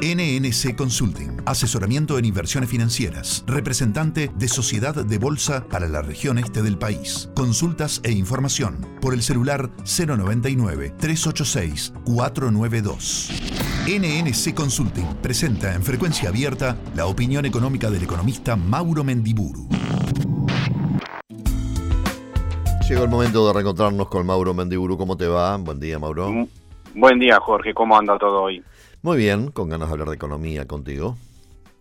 NNC Consulting, asesoramiento en inversiones financieras, representante de Sociedad de Bolsa para la región este del país. Consultas e información por el celular 099-386-492. NNC Consulting presenta en frecuencia abierta la opinión económica del economista Mauro Mendiburu. Llegó el momento de reencontrarnos con Mauro Mendiburu. ¿Cómo te va? Buen día, Mauro. Mm, buen día, Jorge. ¿Cómo anda todo hoy? Muy bien, con ganas de hablar de economía contigo.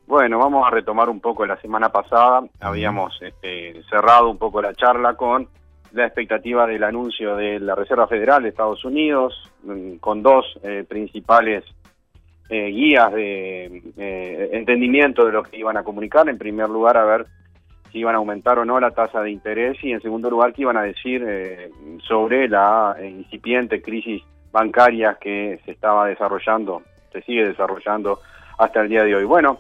Bueno, vamos a retomar un poco la semana pasada. Habíamos este, cerrado un poco la charla con la expectativa del anuncio de la Reserva Federal de Estados Unidos, mm, con dos eh, principales eh, guías de eh, entendimiento de lo que iban a comunicar. En primer lugar, a ver si iban a aumentar o no la tasa de interés y en segundo lugar, qué iban a decir sobre la incipiente crisis bancaria que se estaba desarrollando se sigue desarrollando hasta el día de hoy. Bueno,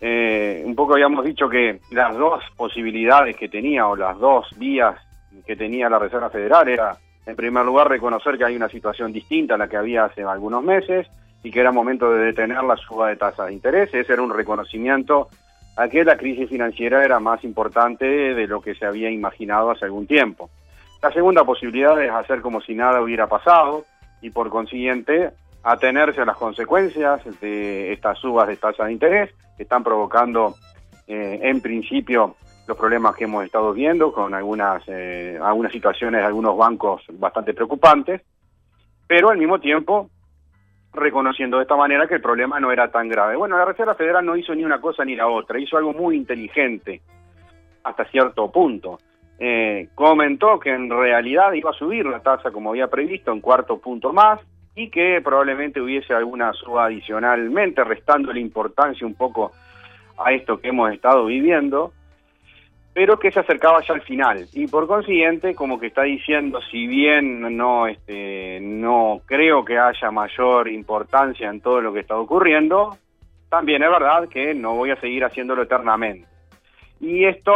eh, un poco habíamos dicho que las dos posibilidades que tenía o las dos vías que tenía la Reserva Federal era, en primer lugar, reconocer que hay una situación distinta a la que había hace algunos meses y que era momento de detener la suba de tasas de interés. Ese era un reconocimiento a que la crisis financiera era más importante de lo que se había imaginado hace algún tiempo. La segunda posibilidad es hacer como si nada hubiera pasado y por consiguiente atenerse a las consecuencias de estas subas de tasa de interés que están provocando eh, en principio los problemas que hemos estado viendo con algunas eh, algunas situaciones de algunos bancos bastante preocupantes pero al mismo tiempo reconociendo de esta manera que el problema no era tan grave. Bueno, la Reserva Federal no hizo ni una cosa ni la otra, hizo algo muy inteligente hasta cierto punto. Eh, comentó que en realidad iba a subir la tasa como había previsto, un cuarto punto más, y que probablemente hubiese alguna suba adicionalmente, restando la importancia un poco a esto que hemos estado viviendo, pero que se acercaba ya al final. Y por consiguiente como que está diciendo si bien no este no creo que haya mayor importancia en todo lo que está ocurriendo también es verdad que no voy a seguir haciéndolo eternamente y esto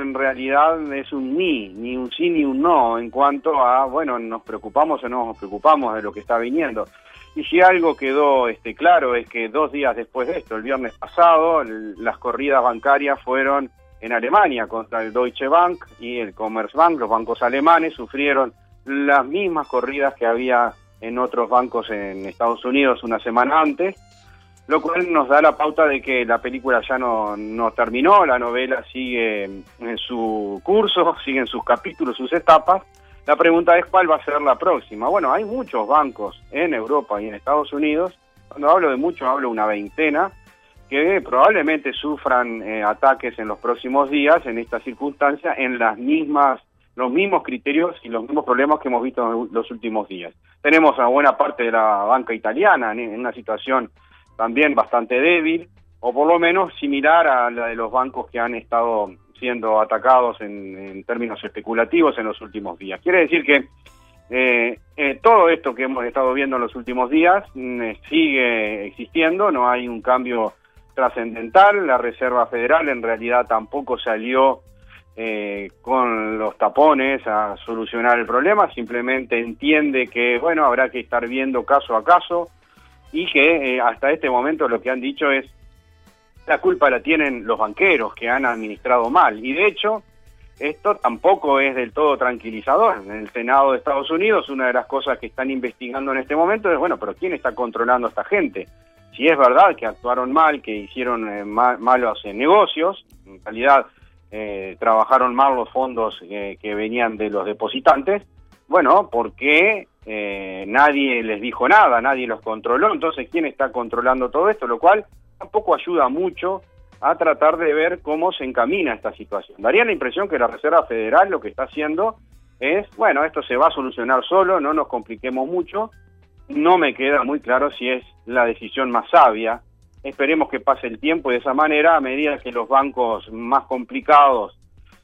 en realidad es un ni, ni un sí ni un no en cuanto a, bueno, nos preocupamos o no nos preocupamos de lo que está viniendo. Y si algo quedó este, claro es que dos días después de esto, el viernes pasado, las corridas bancarias fueron en Alemania contra el Deutsche Bank y el Commerzbank, los bancos alemanes sufrieron las mismas corridas que había en otros bancos en Estados Unidos una semana antes lo cual nos da la pauta de que la película ya no, no terminó, la novela sigue en su curso, siguen sus capítulos, sus etapas. La pregunta es cuál va a ser la próxima. Bueno, hay muchos bancos en Europa y en Estados Unidos, cuando hablo de muchos hablo de una veintena, que probablemente sufran eh, ataques en los próximos días en esta circunstancia en las mismas los mismos criterios y los mismos problemas que hemos visto en los últimos días. Tenemos a buena parte de la banca italiana en una situación también bastante débil, o por lo menos similar a la de los bancos que han estado siendo atacados en, términos especulativos en los últimos días. Quiere decir que eh, eh, todo esto que hemos estado viendo en los últimos días mm, eh, sigue existiendo, no hay un cambio trascendental, la Reserva Federal en realidad tampoco salió con los tapones a solucionar el problema, simplemente entiende que, bueno, habrá que estar viendo caso a caso, y que eh, hasta este momento lo que han dicho es la culpa la tienen los banqueros que han administrado mal y de hecho esto tampoco es del todo tranquilizador. En el Senado de Estados Unidos una de las cosas que están investigando en este momento es, bueno, pero ¿quién está controlando a esta gente? Si es verdad que actuaron mal, que hicieron eh, malos eh, negocios, en realidad trabajaron mal los fondos que venían de los depositantes, bueno, ¿por qué eh, nadie les dijo nada, nadie los controló, entonces ¿quién está controlando todo esto? Lo cual tampoco ayuda mucho a tratar de ver cómo se encamina esta situación. Daría la impresión que la Reserva Federal lo que está haciendo es, bueno, esto se va a solucionar solo, no nos compliquemos mucho, no me queda muy claro si es la decisión más sabia, esperemos que pase el tiempo y de esa manera, a medida que los bancos más complicados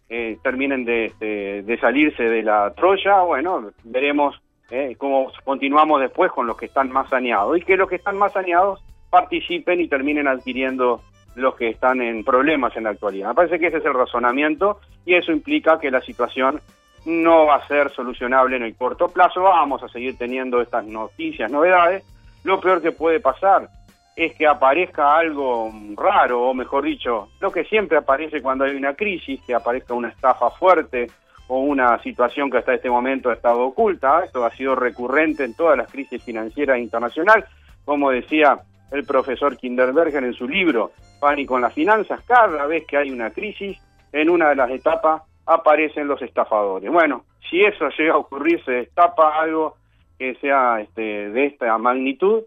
eh, terminen de, de, salirse de la Troya, bueno, veremos ¿eh? cómo continuamos después con los que están más saneados y que los que están más saneados participen y terminen adquiriendo los que están en problemas en la actualidad. Me parece que ese es el razonamiento y eso implica que la situación no va a ser solucionable en el corto plazo, vamos a seguir teniendo estas noticias, novedades. Lo peor que puede pasar es que aparezca algo raro, o mejor dicho, lo que siempre aparece cuando hay una crisis, que aparezca una estafa fuerte o una situación que hasta este momento ha estado oculta. Esto ha sido recurrente en todas las crisis financieras internacionales, como decía el profesor Kinderberger en su libro Pánico en las finanzas, cada vez que hay una crisis, en una de las etapas aparecen los estafadores. Bueno, si eso llega a ocurrir, se destapa algo que sea este, de esta magnitud,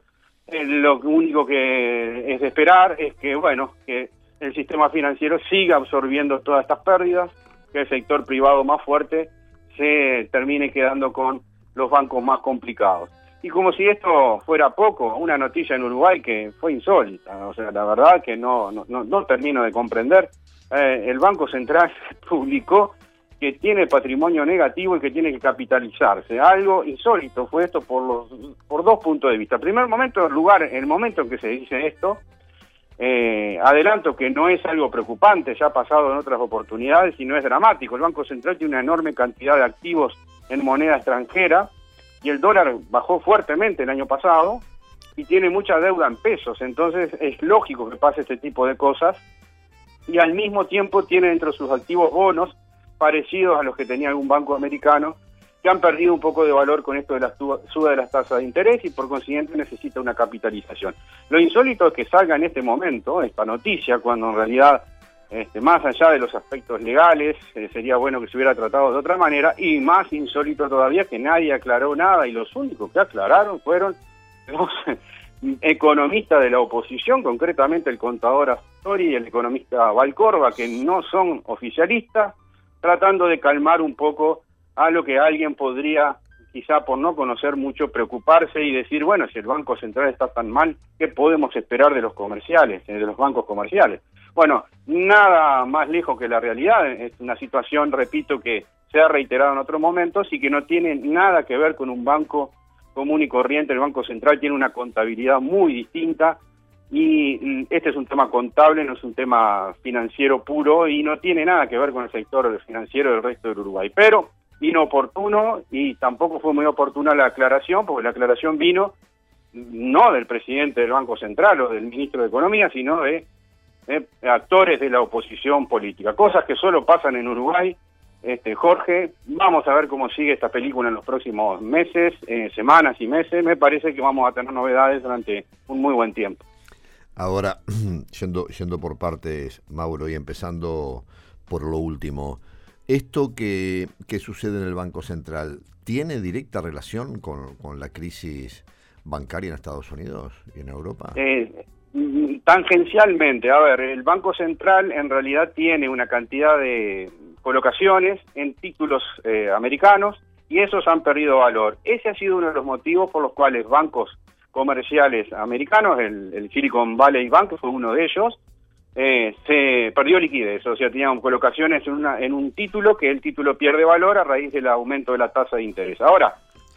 eh, lo único que es de esperar es que, bueno, que el sistema financiero siga absorbiendo todas estas pérdidas, que el sector privado más fuerte se termine quedando con los bancos más complicados. Y como si esto fuera poco, una noticia en Uruguay que fue insólita, o sea, la verdad que no, no, no, termino de comprender. Eh, el Banco Central publicó que tiene patrimonio negativo y que tiene que capitalizarse. Algo insólito fue esto por los por dos puntos de vista. Primer momento, el lugar, el momento en que se dice esto, eh, adelanto que no es algo preocupante, ya ha pasado en otras oportunidades y no es dramático. El Banco Central tiene una enorme cantidad de activos en moneda extranjera y el dólar bajó fuertemente el año pasado y tiene mucha deuda en pesos, entonces es lógico que pase este tipo de cosas y al mismo tiempo tiene entre sus activos bonos parecidos a los que tenía algún banco americano, han perdido un poco de valor con esto de la suba de las tasas de interés y por consiguiente necesita una capitalización. Lo insólito es que salga en este momento esta noticia, cuando en realidad, este, más allá de los aspectos legales, eh, sería bueno que se hubiera tratado de otra manera, y más insólito todavía que nadie aclaró nada y los únicos que aclararon fueron los economistas de la oposición, concretamente el contador Astori y el economista Valcorba, que no son oficialistas, tratando de calmar un poco a lo que alguien podría, quizá por no conocer mucho, preocuparse y decir, bueno, si el Banco Central está tan mal, ¿qué podemos esperar de los comerciales, eh, de los bancos comerciales? Bueno, nada más lejos que la realidad, es una situación, repito, que se ha reiterado en otros momentos y que no tiene nada que ver con un banco común y corriente, el Banco Central tiene una contabilidad muy distinta, y mm, este es un tema contable, no es un tema financiero puro y no tiene nada que ver con el sector financiero del resto del Uruguay. Pero inoportuno y tampoco fue muy oportuna la aclaración, porque la aclaración vino no del presidente del Banco Central o del ministro de Economía, sino de, actores de la oposición política. Cosas que solo pasan en Uruguay. Este, Jorge, vamos a ver cómo sigue esta película en los próximos meses, eh, semanas y meses. Me parece que vamos a tener novedades durante un muy buen tiempo. Ahora, yendo, yendo por partes, Mauro, y empezando por lo último, ¿esto que, sucede en el Banco Central tiene directa relación con, la crisis bancaria en Estados Unidos y en Europa? Eh, tangencialmente, a ver, el Banco Central en realidad tiene una cantidad de colocaciones en títulos eh, americanos y esos han perdido valor. Ese ha sido uno de los motivos por los cuales bancos comerciales americanos, el, Silicon Valley Bank fue uno de ellos, eh, se perdió liquidez, o sea, tenían colocaciones en, una, en un título que el título pierde valor a raíz del aumento de la tasa de interés. Ahora,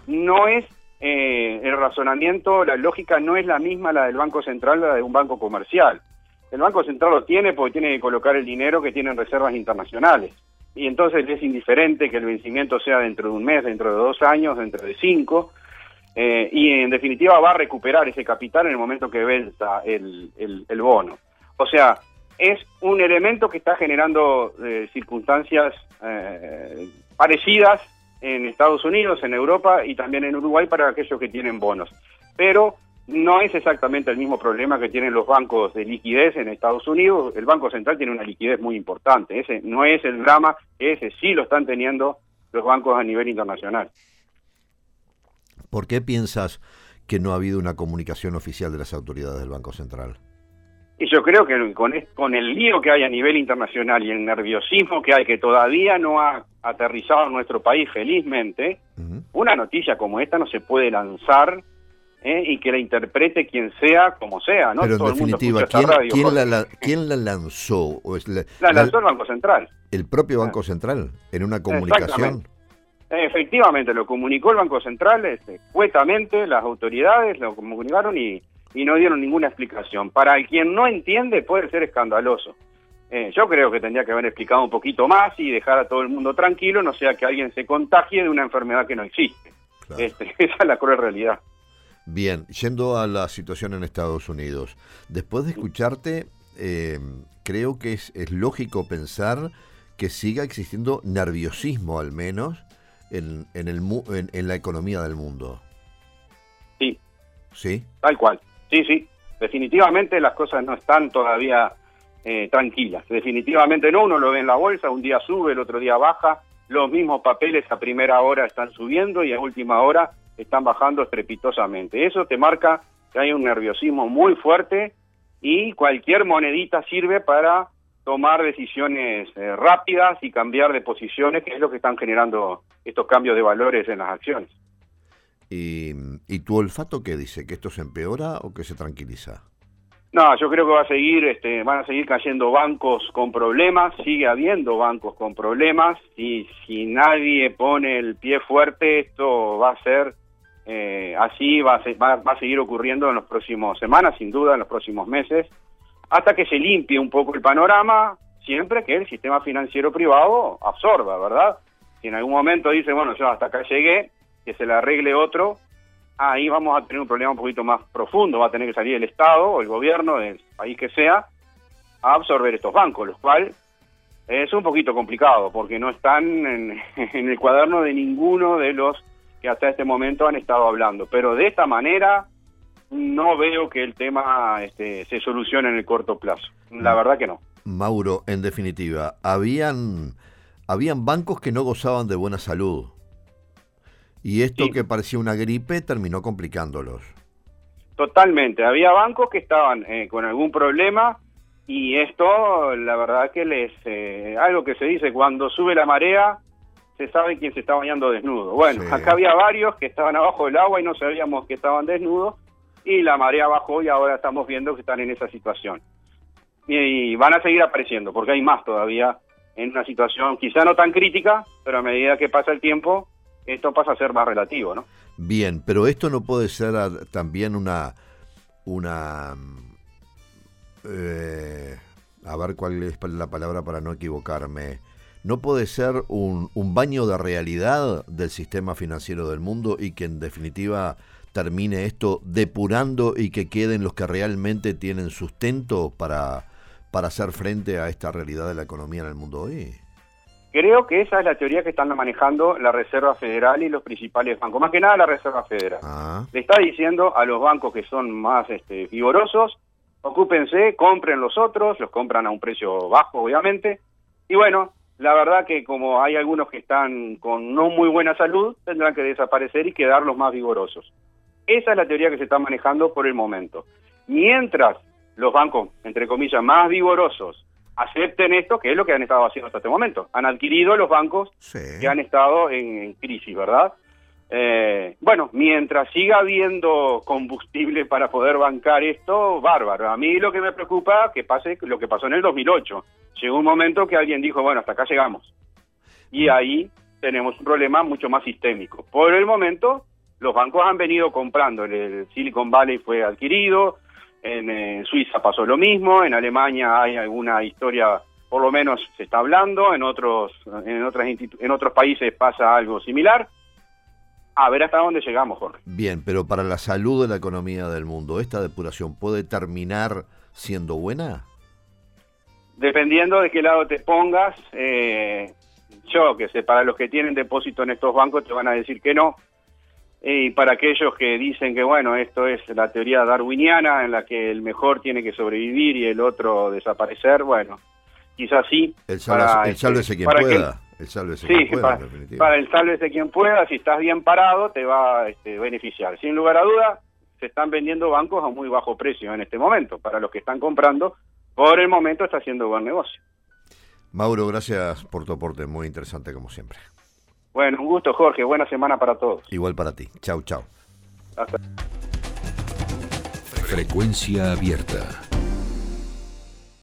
no es eh, el razonamiento, la lógica no es la misma la del Banco Central, la de un banco comercial. El Banco Central lo tiene porque tiene que colocar el dinero que tienen reservas internacionales. Y entonces es indiferente que el vencimiento sea dentro de un mes, dentro de dos años, dentro de cinco. Eh, y en definitiva va a recuperar ese capital en el momento que venza el, el, bono. O sea, es un elemento que está generando eh, circunstancias eh, parecidas en Estados Unidos, en Europa y también en Uruguay para aquellos que tienen bonos. Pero no es exactamente el mismo problema que tienen los bancos de liquidez en Estados Unidos. El Banco Central tiene una liquidez muy importante. Ese no es el drama, ese sí lo están teniendo los bancos a nivel internacional. ¿Por qué piensas que no ha habido una comunicación oficial de las autoridades del Banco Central? Y yo creo que con, con el lío que hay a nivel internacional y el nerviosismo que hay, que todavía no ha aterrizado en nuestro país felizmente, una noticia como esta no se puede lanzar ¿eh? y que la interprete quien sea como sea. ¿no? Pero en definitiva, ¿quién, la, ¿quién, la, lanzó? la, lanzó el Banco Central. ¿El propio Banco Central? ¿En una comunicación? Efectivamente, lo comunicó el Banco Central, este, las autoridades lo comunicaron y, no dieron ninguna explicación. Para quien no entiende puede ser escandaloso. Eh, yo creo que tendría que haber explicado un poquito más y dejar a todo el mundo tranquilo, no sea que alguien se contagie de una enfermedad que no existe. Este, esa es la cruel realidad. Bien, yendo a la situación en Estados Unidos, después de escucharte, eh, creo que es, es, lógico pensar que siga existiendo nerviosismo al menos en, en, el, en, en la economía del mundo. Sí. ¿Sí? Tal cual. Sí, sí. Definitivamente las cosas no están todavía eh, tranquilas. Definitivamente no. Uno lo ve en la bolsa, un día sube, el otro día baja. Los mismos papeles a primera hora están subiendo y a última hora están bajando estrepitosamente. Eso te marca que hay un nerviosismo muy fuerte y cualquier monedita sirve para tomar decisiones eh, rápidas y cambiar de posiciones, que es lo que están generando estos cambios de valores en las acciones. ¿Y, y tu olfato qué dice? ¿Que esto se empeora o que se tranquiliza? No, yo creo que va a seguir, este, van a seguir cayendo bancos con problemas, sigue habiendo bancos con problemas, y si nadie pone el pie fuerte, esto va a ser eh, así, va a, va, va a seguir ocurriendo en las próximas semanas, sin duda, en los próximos meses, hasta que se limpie un poco el panorama, siempre que el sistema financiero privado absorba, ¿verdad? Si en algún momento dice, bueno, yo hasta acá llegué, que se le arregle otro, ahí vamos a tener un problema un poquito más profundo, va a tener que salir el Estado o el gobierno del país que sea a absorber estos bancos, lo cual es un poquito complicado porque no están en, en, el cuaderno de ninguno de los que hasta este momento han estado hablando. Pero de esta manera no veo que el tema este, se solucione en el corto plazo. La verdad que no. Mauro, en definitiva, habían, habían bancos que no gozaban de buena salud y esto sí. que parecía una gripe terminó complicándolos. Totalmente. Había bancos que estaban eh, con algún problema y esto, la verdad que les... Eh, algo que se dice, cuando sube la marea, se sabe quién se está bañando desnudo. Bueno, sí. acá había varios que estaban abajo del agua y no sabíamos que estaban desnudos y la marea bajó y ahora estamos viendo que están en esa situación. Y, y van a seguir apareciendo porque hay más todavía en una situación quizá no tan crítica, pero a medida que pasa el tiempo esto pasa a ser más relativo, ¿no? Bien, pero esto no puede ser también una una eh, a ver cuál es la palabra para no equivocarme. ¿No puede ser un, un baño de realidad del sistema financiero del mundo y que en definitiva termine esto depurando y que queden los que realmente tienen sustento para, para hacer frente a esta realidad de la economía en el mundo hoy? Creo que esa es la teoría que están manejando la Reserva Federal y los principales bancos, más que nada la Reserva Federal. Ah. Le está diciendo a los bancos que son más este, vigorosos, ocúpense, compren los otros, los compran a un precio bajo, obviamente, y bueno, la verdad que como hay algunos que están con no muy buena salud, tendrán que desaparecer y quedar los más vigorosos. Esa es la teoría que se está manejando por el momento. Mientras los bancos, entre comillas, más vigorosos acepten esto, que es lo que han estado haciendo hasta este momento. Han adquirido los bancos sí. que han estado en, en crisis, ¿verdad? Eh, bueno, mientras siga habiendo combustible para poder bancar esto, bárbaro. A mí lo que me preocupa que pase lo que pasó en el 2008. Llegó un momento que alguien dijo, bueno, hasta acá llegamos. Y mm. ahí tenemos un problema mucho más sistémico. Por el momento, los bancos han venido comprando. El Silicon Valley fue adquirido, en, en, Suiza pasó lo mismo, en Alemania hay alguna historia, por lo menos se está hablando, en otros, en otras en otros países pasa algo similar. A ver hasta dónde llegamos, Jorge. Bien, pero para la salud de la economía del mundo, ¿esta depuración puede terminar siendo buena? Dependiendo de qué lado te pongas, eh, yo que sé, para los que tienen depósito en estos bancos te van a decir que no, y para aquellos que dicen que, bueno, esto es la teoría darwiniana en la que el mejor tiene que sobrevivir y el otro desaparecer, bueno, quizás sí. El, salve, para, el sálvese quien pueda. Que, el sálvese sí, quien pueda, para, para, el sálvese quien pueda, si estás bien parado, te va a este, beneficiar. Sin lugar a duda, se están vendiendo bancos a muy bajo precio en este momento. Para los que están comprando, por el momento está haciendo buen negocio. Mauro, gracias por tu aporte, muy interesante como siempre. Bueno, un gusto, Jorge. Buena semana para todos. Igual para ti. Chau, chau. Hasta. Frecuencia abierta.